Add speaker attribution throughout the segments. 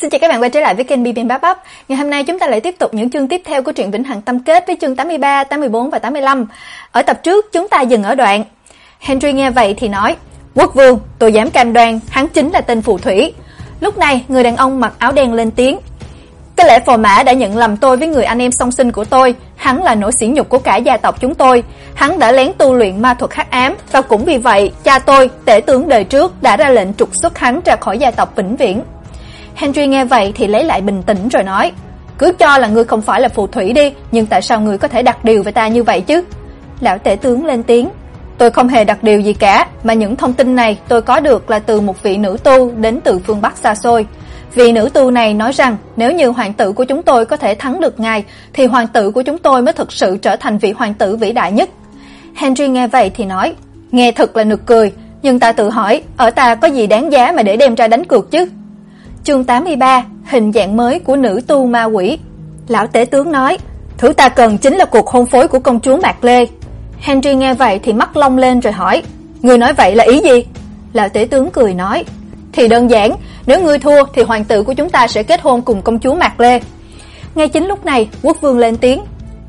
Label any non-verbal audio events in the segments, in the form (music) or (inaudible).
Speaker 1: Xin chào các bạn quay trở lại với kênh BBM Bắp Bắp. Ngày hôm nay chúng ta lại tiếp tục những chương tiếp theo của truyện Vĩnh Hằng Tâm Kết với chương 83, 84 và 85. Ở tập trước chúng ta dừng ở đoạn Henry nghe vậy thì nói: "Quốc vương, tôi dám cam đoan hắn chính là tên phù thủy." Lúc này, người đàn ông mặc áo đen lên tiếng: "Cái lẽ phò mã đã nhận lầm tôi với người anh em song sinh của tôi, hắn là nỗi sỉ nhục của cả gia tộc chúng tôi, hắn đã lén tu luyện ma thuật hắc ám và cũng vì vậy, cha tôi, tể tướng đời trước đã ra lệnh trục xuất hắn ra khỏi gia tộc vĩnh viễn." Henry nghe vậy thì lấy lại bình tĩnh rồi nói: "Cứ cho là ngươi không phải là phù thủy đi, nhưng tại sao ngươi có thể đặt điều với ta như vậy chứ?" Lão tể tướng lên tiếng: "Tôi không hề đặt điều gì cả, mà những thông tin này tôi có được là từ một vị nữ tu đến từ phương Bắc xa xôi." Vị nữ tu này nói rằng nếu như hoàng tử của chúng tôi có thể thắng được ngài thì hoàng tử của chúng tôi mới thực sự trở thành vị hoàng tử vĩ đại nhất. Henry nghe vậy thì nói, nghe thật là nực cười, nhưng ta tự hỏi, ở ta có gì đáng giá mà để đem ra đánh cược chứ? Chương 83: Hình dạng mới của nữ tu ma quỷ. Lão tế tướng nói, thứ ta cần chính là cuộc hôn phối của công chúa Mạc Lê. Henry nghe vậy thì mắt long lên rồi hỏi, người nói vậy là ý gì? Lão tế tướng cười nói, thì đơn giản, nếu ngươi thua thì hoàng tử của chúng ta sẽ kết hôn cùng công chúa Mạc Lê. Ngay chính lúc này, quốc vương lên tiếng,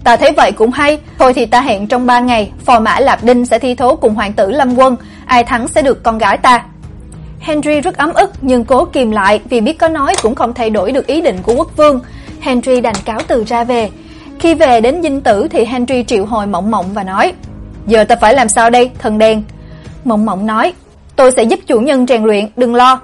Speaker 1: ta thấy vậy cũng hay, thôi thì ta hẹn trong ba ngày, phò mã Lạp Đinh sẽ thi thố cùng hoàng tử Lâm Quân, ai thắng sẽ được con gái ta. Henry rất ấm ức nhưng cố kìm lại vì biết có nói cũng không thay đổi được ý định của quốc vương. Henry đành cáo từ ra về. Khi về đến dinh tử thì Henry triệu hồi Mộng Mộng và nói: "Giờ ta phải làm sao đây, thần đen?" Mộng Mộng nói: "Tôi sẽ giúp chủ nhân rèn luyện, đừng lo."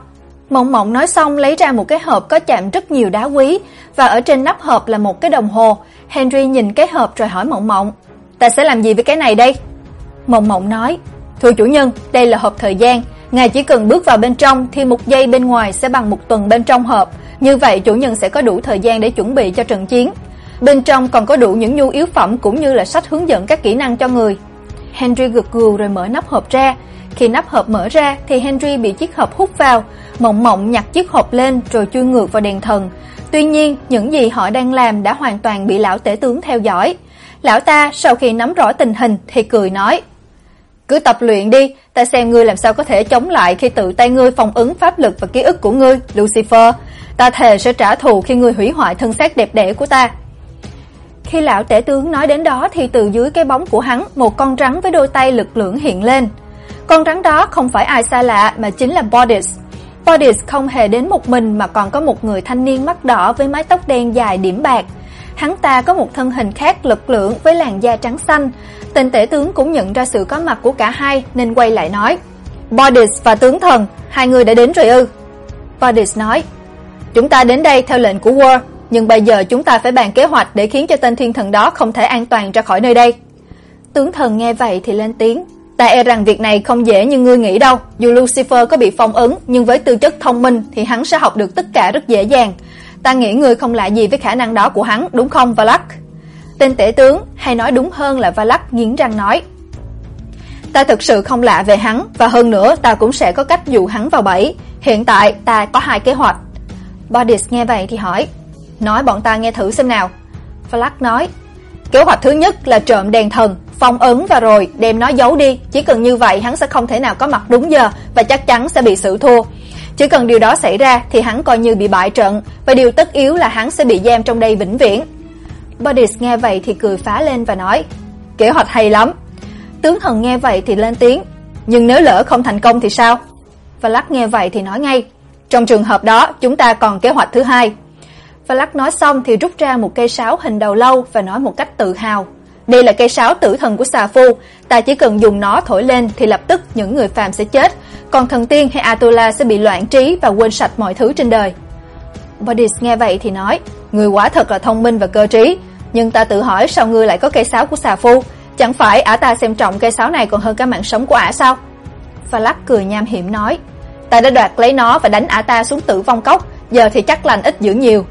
Speaker 1: Mộng Mộng nói xong lấy ra một cái hộp có chạm rất nhiều đá quý và ở trên nắp hộp là một cái đồng hồ. Henry nhìn cái hộp rồi hỏi Mộng Mộng: "Ta sẽ làm gì với cái này đây?" Mộng Mộng nói: "Thưa chủ nhân, đây là hộp thời gian." Ngài chỉ cần bước vào bên trong thì một giây bên ngoài sẽ bằng một tuần bên trong hộp, như vậy chủ nhân sẽ có đủ thời gian để chuẩn bị cho trận chiến. Bên trong còn có đủ những nhu yếu phẩm cũng như là sách hướng dẫn các kỹ năng cho người. Henry gật gù rồi mở nắp hộp ra. Khi nắp hộp mở ra thì Henry bị chiếc hộp hút vào, Mộng Mộng nhặt chiếc hộp lên rồi chui ngược vào đèn thần. Tuy nhiên, những gì họ đang làm đã hoàn toàn bị lão tể tướng theo dõi. Lão ta sau khi nắm rõ tình hình thì cười nói: cứ tập luyện đi, ta xem ngươi làm sao có thể chống lại khi tự tay ngươi phong ứng pháp lực và ký ức của ngươi, Lucifer. Ta thề sẽ trả thù khi ngươi hủy hoại thân xác đẹp đẽ của ta. Khi lão tể tướng nói đến đó thì từ dưới cái bóng của hắn, một con rắn với đôi tay lực lưỡng hiện lên. Con rắn đó không phải ai xa lạ mà chính là Bodis. Bodis không hề đến một mình mà còn có một người thanh niên mắt đỏ với mái tóc đen dài điểm bạc. Hắn ta có một thân hình khác lực lượng với làn da trắng xanh, Tên tể tướng cũng nhận ra sự có mặt của cả hai nên quay lại nói: "Bodis và tướng thần, hai người đã đến rồi ư?" Bodis nói: "Chúng ta đến đây theo lệnh của War, nhưng bây giờ chúng ta phải bàn kế hoạch để khiến cho tên thiên thần đó không thể an toàn ra khỏi nơi đây." Tướng thần nghe vậy thì lên tiếng: "Ta e rằng việc này không dễ như ngươi nghĩ đâu, dù Lucifer có bị phong ấn, nhưng với tư chất thông minh thì hắn sẽ học được tất cả rất dễ dàng. Ta nghĩ ngươi không lạ gì với khả năng đó của hắn, đúng không Valak?" Tên tể tướng, hay nói đúng hơn là Valak nghiến răng nói. Ta thực sự không lạ về hắn, và hơn nữa ta cũng sẽ có cách dụ hắn vào bẫy. Hiện tại ta có hai kế hoạch. Bodis nghe vậy thì hỏi, nói bọn ta nghe thử xem nào. Valak nói, kế hoạch thứ nhất là trộm đèn thần, phong ấn và rồi đem nó giấu đi, chỉ cần như vậy hắn sẽ không thể nào có mặt đúng giờ và chắc chắn sẽ bị xử thua. Chỉ cần điều đó xảy ra thì hắn coi như bị bại trận và điều tất yếu là hắn sẽ bị giam trong đây vĩnh viễn. Bodis nghe vậy thì cười phá lên và nói, kế hoạch hay lắm. Tướng thần nghe vậy thì lên tiếng, nhưng nếu lỡ không thành công thì sao? Valak nghe vậy thì nói ngay, trong trường hợp đó chúng ta còn kế hoạch thứ hai. Valak nói xong thì rút ra một cây sáo hình đầu lâu và nói một cách tự hào. Đây là cây sáo tử thần của xà phu, ta chỉ cần dùng nó thổi lên thì lập tức những người phàm sẽ chết, còn thần tiên hay Atula sẽ bị loạn trí và quên sạch mọi thứ trên đời. Bodis nghe vậy thì nói, người quả thật là thông minh và cơ trí, nhưng ta tự hỏi sao ngươi lại có cây sáo của xà phu, chẳng phải ả ta xem trọng cây sáo này còn hơn cả mạng sống của ả sao? Valak cười nham hiểm nói, ta đã đoạt lấy nó và đánh ả ta xuống tử vong cốc, giờ thì chắc lành ít dữ nhiều.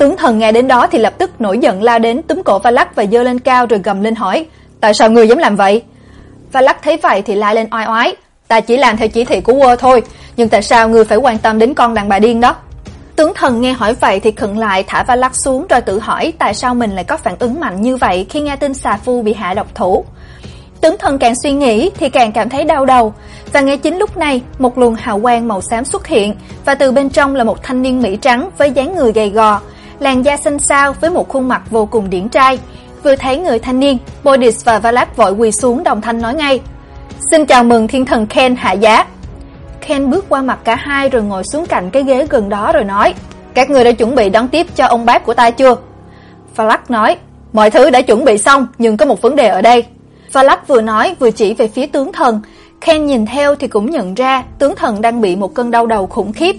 Speaker 1: Tướng thần nghe đến đó thì lập tức nổi giận lao đến túm cổ Valak và giơ lên cao rồi gầm lên hỏi, tại sao ngươi dám làm vậy? Valak thấy vậy thì la lên oai oái, ta chỉ làm theo chỉ thị của vua thôi, nhưng tại sao ngươi phải quan tâm đến con đàn bà điên đó? Tướng thần nghe hỏi vậy thì khựng lại thả va lắc xuống rồi tự hỏi tại sao mình lại có phản ứng mạnh như vậy khi nghe tin xà phu bị hạ độc thủ. Tướng thần càng suy nghĩ thì càng cảm thấy đau đầu, và ngay chính lúc này, một luồng hào quang màu xám xuất hiện, và từ bên trong là một thanh niên mỹ trắng với dáng người gầy gò, làn da xanh xao với một khuôn mặt vô cùng điển trai. Vừa thấy người thanh niên, Bodis và Valak vội quỳ xuống đồng thanh nói ngay: "Xin chào mừng thiên thần Ken hạ giá." Ken bước qua mặt cả hai rồi ngồi xuống cạnh cái ghế gần đó rồi nói: "Các người đã chuẩn bị đón tiếp cho ông bác của ta chưa?" Valak nói: "Mọi thứ đã chuẩn bị xong, nhưng có một vấn đề ở đây." Valak vừa nói vừa chỉ về phía tướng thần. Ken nhìn theo thì cũng nhận ra tướng thần đang bị một cơn đau đầu khủng khiếp.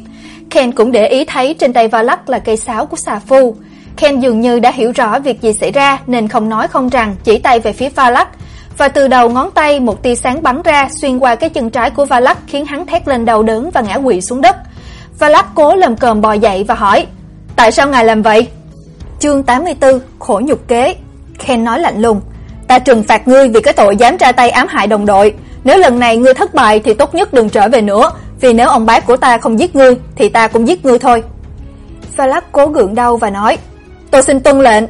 Speaker 1: Ken cũng để ý thấy trên tay Valak là cây sáo của xà phu. Ken dường như đã hiểu rõ việc gì xảy ra nên không nói không rằng, chỉ tay về phía Valak. Và từ đầu ngón tay một tia sáng bắn ra xuyên qua cái chân trái của Valak khiến hắn thét lên đau đớn và ngã quỵ xuống đất. Valak cố lầm cờm bò dậy và hỏi: "Tại sao ngài làm vậy?" Chương 84: Khổ nhục kế. Ken nói lạnh lùng: "Ta trừng phạt ngươi vì cái tội dám ra tay ám hại đồng đội, nếu lần này ngươi thất bại thì tốt nhất đừng trở về nữa, vì nếu ông bác của ta không giết ngươi thì ta cũng giết ngươi thôi." Valak cố gượng đau và nói: "Tôi xin tuân lệnh."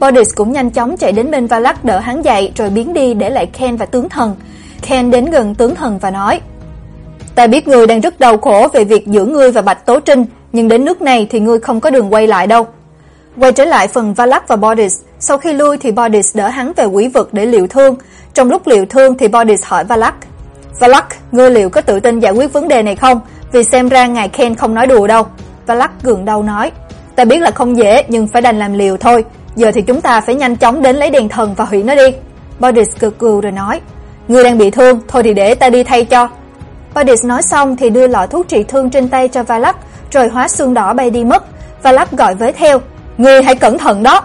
Speaker 1: Bodis cũng nhanh chóng chạy đến bên Valak đỡ hắn dậy rồi biến đi để lại Ken và tướng thần. Ken đến gần tướng thần và nói: "Ta biết ngươi đang rất đau khổ về việc giữa ngươi và Bạch Tố Trinh, nhưng đến nước này thì ngươi không có đường quay lại đâu." Quay trở lại phần Valak và Bodis, sau khi lui thì Bodis đỡ hắn về quỷ vực để liệu thương. Trong lúc liệu thương thì Bodis hỏi Valak: "Valak, ngươi liệu có tự tin giải quyết vấn đề này không? Vì xem ra ngài Ken không nói đùa đâu." Valak gượng đầu nói: "Ta biết là không dễ, nhưng phải đành làm liều thôi. Giờ thì chúng ta phải nhanh chóng đến lấy đèn thần và hủy nó đi." Bodis cực cừu rồi nói: "Ngươi đang bị thương, thôi thì để ta đi thay cho." Bodis nói xong thì đưa lọ thuốc trị thương trên tay cho Valak, rồi hóa xương đỏ bay đi mất. Valak gọi với theo: "Ngươi hãy cẩn thận đó."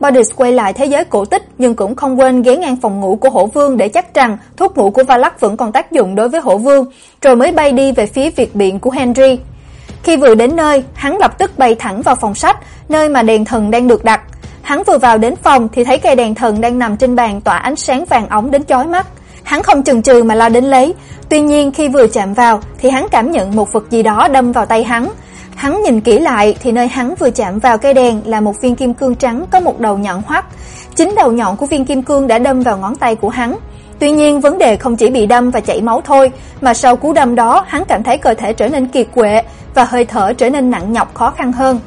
Speaker 1: Bodis quay lại thế giới cổ tích nhưng cũng không quên ghé ngang phòng ngủ của Hổ Vương để chắc rằng thuốc ngủ của Valak vẫn còn tác dụng đối với Hổ Vương, rồi mới bay đi về phía việc biện của Henry. Khi vừa đến nơi, hắn lập tức bay thẳng vào phòng sách, nơi mà đèn thần đang được đặt. Hắn vừa vào đến phòng thì thấy cây đèn thần đang nằm trên bàn tỏa ánh sáng vàng óng đến chói mắt. Hắn không chần chừ mà lao đến lấy, tuy nhiên khi vừa chạm vào thì hắn cảm nhận một vật gì đó đâm vào tay hắn. Hắn nhìn kỹ lại thì nơi hắn vừa chạm vào cây đèn là một viên kim cương trắng có một đầu nhọn hoắt. Chính đầu nhọn của viên kim cương đã đâm vào ngón tay của hắn. Tuy nhiên vấn đề không chỉ bị đâm và chảy máu thôi, mà sau cú đâm đó, hắn cảm thấy cơ thể trở nên kiệt quệ và hơi thở trở nên nặng nhọc khó khăn hơn.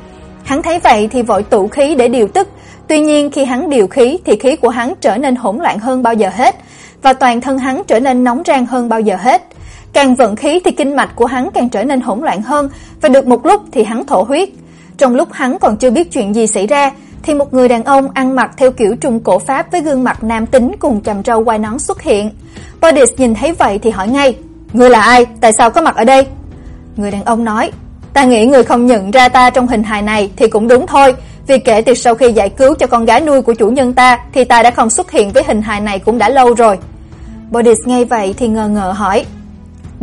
Speaker 1: Hắn thấy vậy thì vội tụ khí để điều tức, tuy nhiên khi hắn điều khí thì khí của hắn trở nên hỗn loạn hơn bao giờ hết và toàn thân hắn trở nên nóng rang hơn bao giờ hết. Càng vận khí thì kinh mạch của hắn càng trở nên hỗn loạn hơn và được một lúc thì hắn thổ huyết. Trong lúc hắn còn chưa biết chuyện gì xảy ra thì một người đàn ông ăn mặc theo kiểu trung cổ Pháp với gương mặt nam tính cùng chầm râu quai nón xuất hiện. Bodis nhìn thấy vậy thì hỏi ngay: "Ngươi là ai? Tại sao có mặt ở đây?" Người đàn ông nói: "Ta nghĩ người không nhận ra ta trong hình hài này thì cũng đúng thôi, vì kể từ sau khi giải cứu cho con gái nuôi của chủ nhân ta thì ta đã không xuất hiện với hình hài này cũng đã lâu rồi." Bodis nghe vậy thì ngờ ngợ hỏi: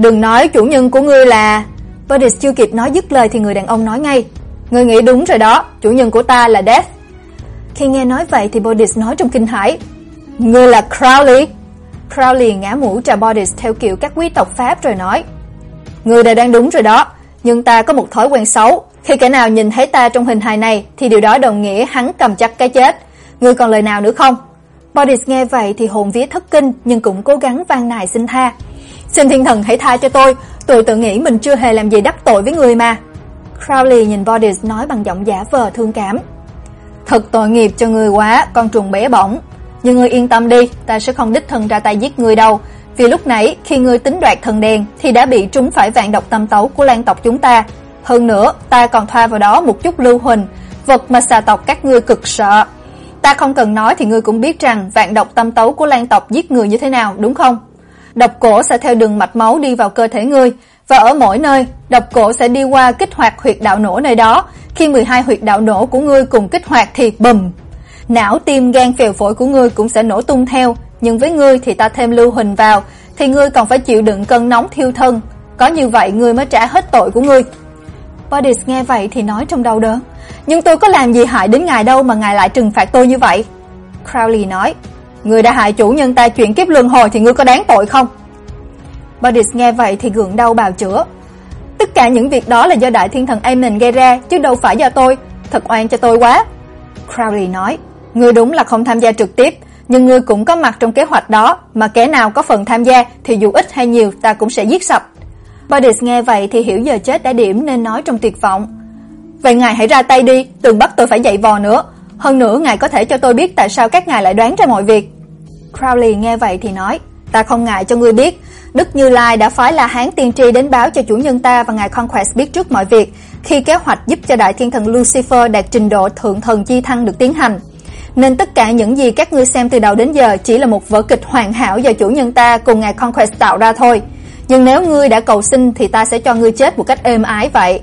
Speaker 1: "Đừng nói chủ nhân của ngươi là..." Bodis chưa kịp nói dứt lời thì người đàn ông nói ngay: "Ngươi nghĩ đúng rồi đó, chủ nhân của ta là Death." Khi nghe nói vậy thì Bodis nói trong kinh hãi: "Ngươi là Crowley?" Crowley ngã mũ trà Bodis theo kiểu các quý tộc Pháp rồi nói: "Ngươi đã đang đúng rồi đó, nhưng ta có một thói quen xấu, khi kẻ nào nhìn thấy ta trong hình hài này thì điều đó đồng nghĩa hắn cầm chắc cái chết. Ngươi còn lời nào nữa không?" Bodis nghe vậy thì hồn vía thất kinh nhưng cũng cố gắng van nài xin tha. "Xin thiên thần hãy tha cho tôi, tôi tự nghĩ mình chưa hề làm gì đắc tội với người mà." Crowley nhìn Bodis nói bằng giọng giả vờ thương cảm. Thật tội nghiệp cho ngươi quá, con trùng bé bỏng. Nhưng ngươi yên tâm đi, ta sẽ không đích thân ra tay giết ngươi đâu. Vì lúc nãy, khi ngươi tính đoạt thần đèn, thì đã bị trúng phải vạn độc tâm tấu của lan tộc chúng ta. Hơn nữa, ta còn thoa vào đó một chút lưu huỳnh, vật mà xà tộc các ngươi cực sợ. Ta không cần nói thì ngươi cũng biết rằng vạn độc tâm tấu của lan tộc giết người như thế nào, đúng không? Độc cổ sẽ theo đường mạch máu đi vào cơ thể ngươi, và ở mỗi nơi, độc cổ sẽ đi qua kích hoạt huyệt đạo nổ nơi đó, khi 12 huyệt đạo nổ của ngươi cùng kích hoạt thì bùm, não tim gan phèo phổi của ngươi cũng sẽ nổ tung theo, nhưng với ngươi thì ta thêm lưu huỳnh vào, thì ngươi còn phải chịu đựng cơn nóng thiêu thân, có như vậy ngươi mới trả hết tội của ngươi. Bodis nghe vậy thì nói trong đau đớn, nhưng tôi có làm gì hại đến ngài đâu mà ngài lại trừng phạt tôi như vậy? Crowley nói, ngươi đã hại chủ nhân ta chuyển kiếp luân hồi thì ngươi có đáng tội không? Bodis nghe vậy thì gượng đau bào chữa, Tất cả những việc đó là do đại thiên thần Amen gây ra chứ đâu phải do tôi, thật oan cho tôi quá." Crowley nói, "Ngươi đúng là không tham gia trực tiếp, nhưng ngươi cũng có mặt trong kế hoạch đó, mà kẻ nào có phần tham gia thì dù ít hay nhiều ta cũng sẽ giết sạch." Bodis nghe vậy thì hiểu giờ chết đã điểm nên nói trong tuyệt vọng. "Vậy ngài hãy ra tay đi, đừng bắt tôi phải dạy vò nữa. Hơn nữa ngài có thể cho tôi biết tại sao các ngài lại đoán ra mọi việc." Crowley nghe vậy thì nói: "Ta không ngại cho ngươi biết, Đức Như Lai đã phái La Hán tiên tri đến báo cho chủ nhân ta và ngài Conquest biết trước mọi việc, khi kế hoạch giúp cho đại thiên thần Lucifer đạt trình độ thượng thần chi thăng được tiến hành. Nên tất cả những gì các ngươi xem từ đầu đến giờ chỉ là một vở kịch hoàn hảo do chủ nhân ta cùng ngài Conquest tạo ra thôi. Nhưng nếu ngươi đã cầu xin thì ta sẽ cho ngươi chết một cách êm ái vậy."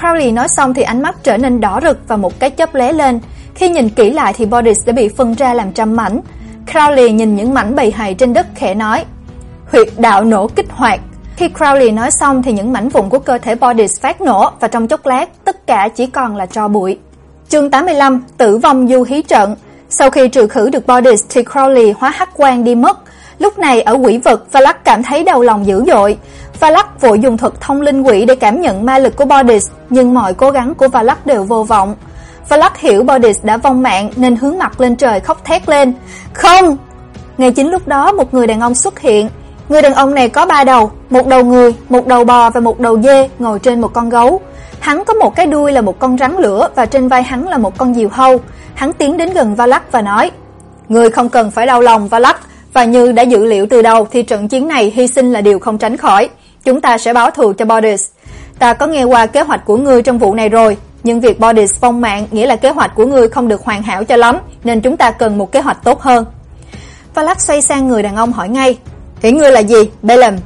Speaker 1: Crowley nói xong thì ánh mắt trở nên đỏ rực và một cái chớp lóe lên. Khi nhìn kỹ lại thì Bodis đã bị phân ra làm trăm mảnh. Crowley nhìn những mảnh bầy hài trên đất khẽ nói: "Huyệt đạo nổ kích hoạt." Khi Crowley nói xong thì những mảnh vụn của cơ thể Bodis phát nổ và trong chốc lát tất cả chỉ còn là tro bụi. Chương 85: Tử vong du hí trận. Sau khi trừ khử được Bodis thì Crowley hóa hắc quang đi mất. Lúc này ở quỷ vực, Valak cảm thấy đau lòng dữ dội. Valak vội dùng thuật thông linh quỷ để cảm nhận ma lực của Bodis, nhưng mọi cố gắng của Valak đều vô vọng. Valak hiểu Bodis đã vong mạng nên hướng mặt lên trời khóc thét lên. "Không!" Ngay chính lúc đó một người đàn ông xuất hiện. Người đàn ông này có ba đầu, một đầu người, một đầu bò và một đầu dê ngồi trên một con gấu. Hắn có một cái đuôi là một con rắn lửa và trên vai hắn là một con diều hâu. Hắn tiến đến gần Valak và nói: "Ngươi không cần phải đau lòng Valak, và như đã dự liệu từ đầu thì trận chiến này hy sinh là điều không tránh khỏi. Chúng ta sẽ báo thù cho Bodis. Ta có nghe qua kế hoạch của ngươi trong vụ này rồi, nhưng việc Bodis phong mạng nghĩa là kế hoạch của ngươi không được hoàn hảo cho lắm, nên chúng ta cần một kế hoạch tốt hơn." Valak xoay sang người đàn ông hỏi ngay: "Ý ngươi là gì, Balaam?"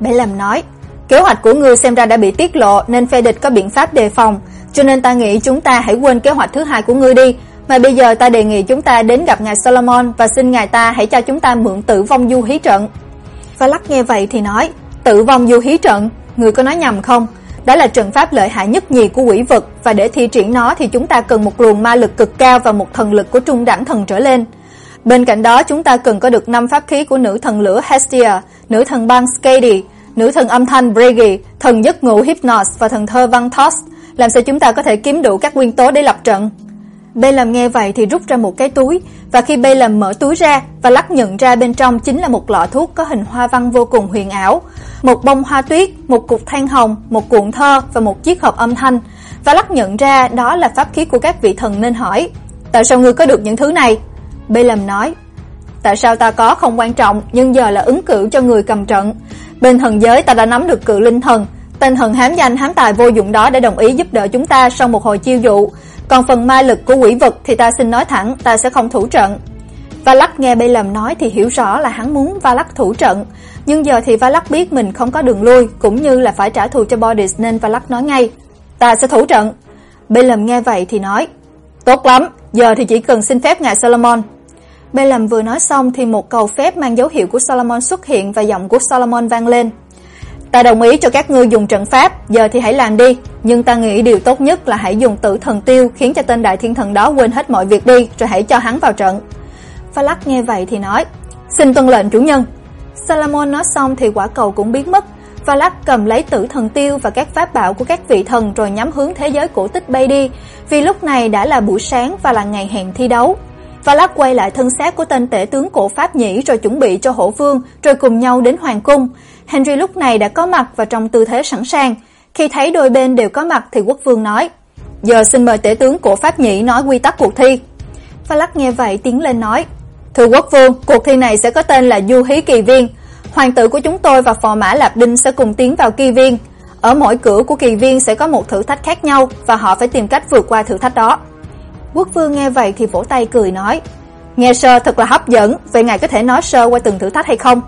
Speaker 1: Balaam nói: "Kế hoạch của ngươi xem ra đã bị tiết lộ nên phe địch có biện pháp đề phòng, cho nên ta nghĩ chúng ta hãy quên kế hoạch thứ hai của ngươi đi." Mà bây giờ ta đề nghị chúng ta đến gặp ngài Solomon và xin ngài ta hãy cho chúng ta mượn Tử vong du hí trận. Và lắc nghe vậy thì nói, Tử vong du hí trận, người có nói nhầm không? Đó là trận pháp lợi hại nhất nhì của quỷ vực và để thi triển nó thì chúng ta cần một luồng ma lực cực cao và một thần lực của trung đẳng thần trở lên. Bên cạnh đó chúng ta cần có được năm pháp khí của nữ thần lửa Hestia, nữ thần băng Skadi, nữ thần âm thanh Brigi, thần giấc ngủ Hypnos và thần thơ Vantos. Làm sao chúng ta có thể kiếm đủ các nguyên tố để lập trận? Bê Lâm nghe vậy thì rút ra một cái túi, và khi Bê Lâm mở túi ra và lắc nhận ra bên trong chính là một lọ thuốc có hình hoa văn vô cùng huyền ảo, một bông hoa tuyết, một cục than hồng, một cuộn thơ và một chiếc hộp âm thanh. Và lắc nhận ra đó là pháp khí của các vị thần nên hỏi: "Tại sao ngươi có được những thứ này?" Bê Lâm nói: "Tại sao ta có không quan trọng, nhưng giờ là ứng cử cho người cầm trận. Bên thần giới ta đã nắm được cự linh thần, tên thần hám danh hám tài vô dụng đó đã đồng ý giúp đỡ chúng ta sau một hồi chiêu dụ." Còn phần ma lực của quỷ vực thì ta xin nói thẳng, ta sẽ không thủ trận. Valak nghe Balaam nói thì hiểu rõ là hắn muốn Valak thủ trận, nhưng giờ thì Valak biết mình không có đường lui, cũng như là phải trả thù cho Bodis nên Valak nói ngay, "Ta sẽ thủ trận." Balaam nghe vậy thì nói, "Tốt lắm, giờ thì chỉ cần xin phép ngài Solomon." Balaam vừa nói xong thì một cầu phép mang dấu hiệu của Solomon xuất hiện và giọng của Solomon vang lên. Ta đồng ý cho các ngươi dùng trận pháp, giờ thì hãy làm đi, nhưng ta nghĩ điều tốt nhất là hãy dùng tử thần tiêu khiến cho tên đại thiên thần đó quên hết mọi việc đi, rồi hãy cho hắn vào trận. Falak nghe vậy thì nói: "Xin tuân lệnh chủ nhân." Salamon nói xong thì quả cầu cũng biến mất. Falak cầm lấy tử thần tiêu và các pháp bảo của các vị thần rồi nhắm hướng thế giới cổ tích bay đi, vì lúc này đã là buổi sáng và là ngày hẹn thi đấu. Valak quay lại thân xác của tên tể tướng cổ Pháp nhĩ rồi chuẩn bị cho hổ vương, rồi cùng nhau đến hoàng cung. Henry lúc này đã có mặt và trong tư thế sẵn sàng. Khi thấy đôi bên đều có mặt thì quốc vương nói: "Giờ xin mời tể tướng cổ Pháp nhĩ nói quy tắc cuộc thi." Valak nghe vậy tiến lên nói: "Thưa quốc vương, cuộc thi này sẽ có tên là Du Hí Kỳ Viên. Hoàng tử của chúng tôi và phò mã Lạp Đinh sẽ cùng tiến vào kỳ viên. Ở mỗi cửa của kỳ viên sẽ có một thử thách khác nhau và họ phải tìm cách vượt qua thử thách đó." Quốc vương nghe vậy thì vỗ tay cười nói: "Nghe sơ thật là hấp dẫn, vậy ngài có thể nói sơ qua từng thử thách hay không?"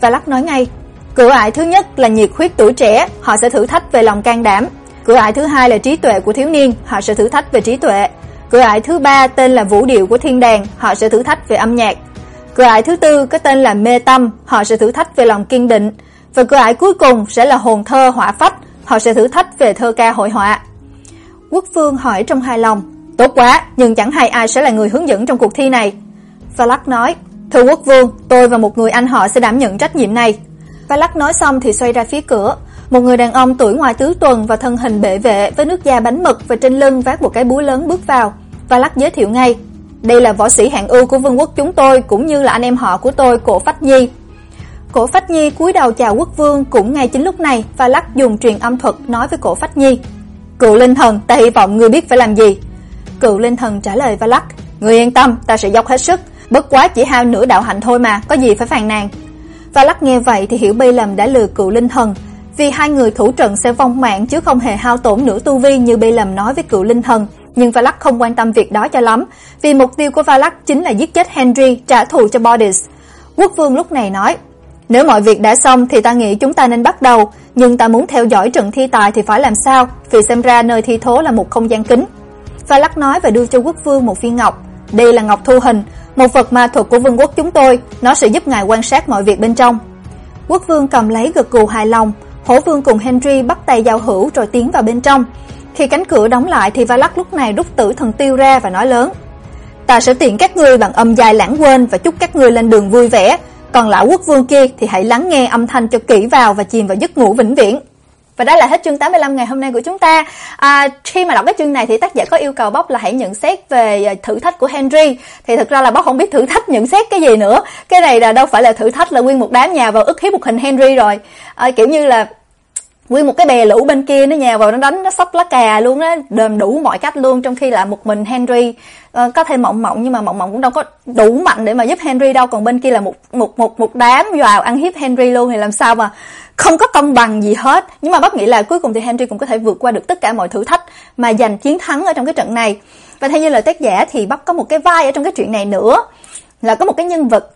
Speaker 1: Và lắc nói ngay: "Cửa ải thứ nhất là nhiệt huyết tuổi trẻ, họ sẽ thử thách về lòng can đảm. Cửa ải thứ hai là trí tuệ của thiếu niên, họ sẽ thử thách về trí tuệ. Cửa ải thứ ba tên là vũ điệu của thiên đàng, họ sẽ thử thách về âm nhạc. Cửa ải thứ tư có tên là mê tâm, họ sẽ thử thách về lòng kiên định. Và cửa ải cuối cùng sẽ là hồn thơ hỏa phách, họ sẽ thử thách về thơ ca hội họa." Quốc vương hỏi trong hài lòng: Tốt quá, nhưng chẳng hay ai sẽ là người hướng dẫn trong cuộc thi này. Valak nói, thưa quốc vương, tôi và một người anh họ sẽ đảm nhận trách nhiệm này. Valak nói xong thì xoay ra phía cửa. Một người đàn ông tuổi ngoài tứ tuần và thân hình bệ vệ với nước da bánh mực và trên lưng vác một cái búa lớn bước vào. và lắc giới thiệu ngay, Đây là võ sĩ hạng ưu của vương quốc chúng tôi cũng như là anh em họ của tôi, Cổ Phách Nhi. Cổ Phách Nhi cúi đầu chào quốc vương, cũng ngay chính lúc này, và lắc dùng truyền âm thuật nói với Cổ Phách Nhi: "Cựu linh thần, ta hy vọng ngươi biết phải làm gì." Cựu linh thần trả lời và lắc "Ngươi yên tâm, ta sẽ dốc hết sức, bất quá chỉ hao nửa đạo hạnh thôi mà, có gì phải phàn nàn." và lắc nghe vậy thì hiểu bây lầm đã lừa cựu linh thần, vì hai người thủ trận sẽ vong mạng chứ không hề hao tổn nửa tu vi như Bay lầm nói với cựu linh thần, nhưng Valak không quan tâm việc đó cho lắm, vì mục tiêu của Valak chính là giết chết Henry trả thù cho bodis Quốc vương lúc này nói: "Nếu mọi việc đã xong thì ta nghĩ chúng ta nên bắt đầu, nhưng ta muốn theo dõi trận thi tài thì phải làm sao, vì xem ra nơi thi thố là một không gian kín." Valak nói và đưa cho quốc vương một viên ngọc. "Đây là ngọc thu hình, một vật ma thuật của vương quốc chúng tôi, nó sẽ giúp ngài quan sát mọi việc bên trong." Quốc vương cầm lấy gật gù hài lòng, Hổ vương cùng Henry bắt tay giao hữu rồi tiến vào bên trong. Khi cánh cửa đóng lại thì Valak lúc này rút tử thần tiêu ra và nói lớn: "Ta sẽ tiện các ngươi bằng âm dài lãng quên và chúc các ngươi lên đường vui vẻ, còn lão quốc vương kia thì hãy lắng nghe âm thanh cho kỹ vào và chìm vào giấc ngủ vĩnh viễn." Và đó là hết chương 85 ngày hôm nay của chúng ta. À, khi mà đọc cái chương này thì tác giả có yêu cầu Bóc là hãy nhận xét về à, thử thách của Henry. Thì thực ra là Bóc không biết thử thách nhận xét cái gì nữa. Cái này là đâu phải là thử thách là nguyên một đám nhà vào ức hiếp một hình Henry rồi. À, kiểu như là nguyên một cái bè lũ bên kia nó nhào vào nó đánh nó sóc lá cà luôn á. Đờm đủ mọi cách luôn trong khi là một mình Henry uh, có thêm mộng mộng nhưng mà mộng mộng cũng đâu có đủ mạnh để mà giúp Henry đâu. Còn bên kia là một một một một đám vào ăn hiếp Henry luôn thì làm sao mà không có công bằng gì hết. Nhưng mà bác nghĩ là cuối cùng thì Henry cũng có thể vượt qua được tất cả mọi thử thách mà giành chiến thắng ở trong cái trận này. Và theo như lời tác giả thì bác có một cái vai ở trong cái chuyện này nữa là có một cái nhân vật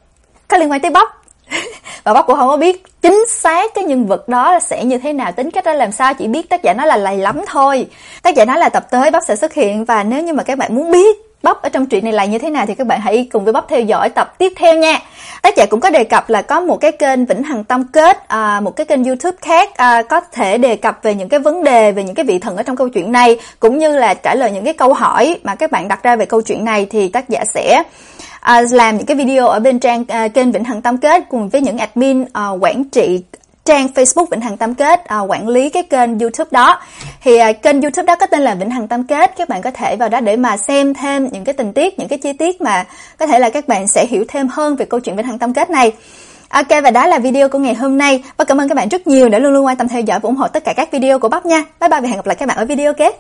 Speaker 1: có liên quan tới bác. (laughs) Và bác cũng không có biết chính xác cái nhân vật đó sẽ như thế nào tính cách ra làm sao chỉ biết tác giả nói là lầy lắm thôi. Tác giả nói là tập tới bắp sẽ xuất hiện và nếu như mà các bạn muốn biết bắp ở trong truyện này là như thế nào thì các bạn hãy cùng với bắp theo dõi tập tiếp theo nha. Tác giả cũng có đề cập là có một cái kênh vĩnh hằng tâm kết à, một cái kênh youtube khác à, có thể đề cập về những cái vấn đề về những cái vị thần ở trong câu chuyện này cũng như là trả lời những cái câu hỏi mà các bạn đặt ra về câu chuyện này thì tác giả sẽ à, làm những cái video ở bên trang à, kênh Vĩnh Hằng Tâm Kết cùng với những admin à, quản trị trang Facebook Vĩnh Hằng Tâm Kết à, quản lý cái kênh YouTube đó. Thì à, kênh YouTube đó có tên là Vĩnh Hằng Tâm Kết, các bạn có thể vào đó để mà xem thêm những cái tình tiết, những cái chi tiết mà có thể là các bạn sẽ hiểu thêm hơn về câu chuyện Vĩnh Hằng Tâm Kết này. Ok và đó là video của ngày hôm nay. Và cảm ơn các bạn rất nhiều đã luôn luôn quan tâm theo dõi và ủng hộ tất cả các video của Bắp nha. Bye bye và hẹn gặp lại các bạn ở video kế.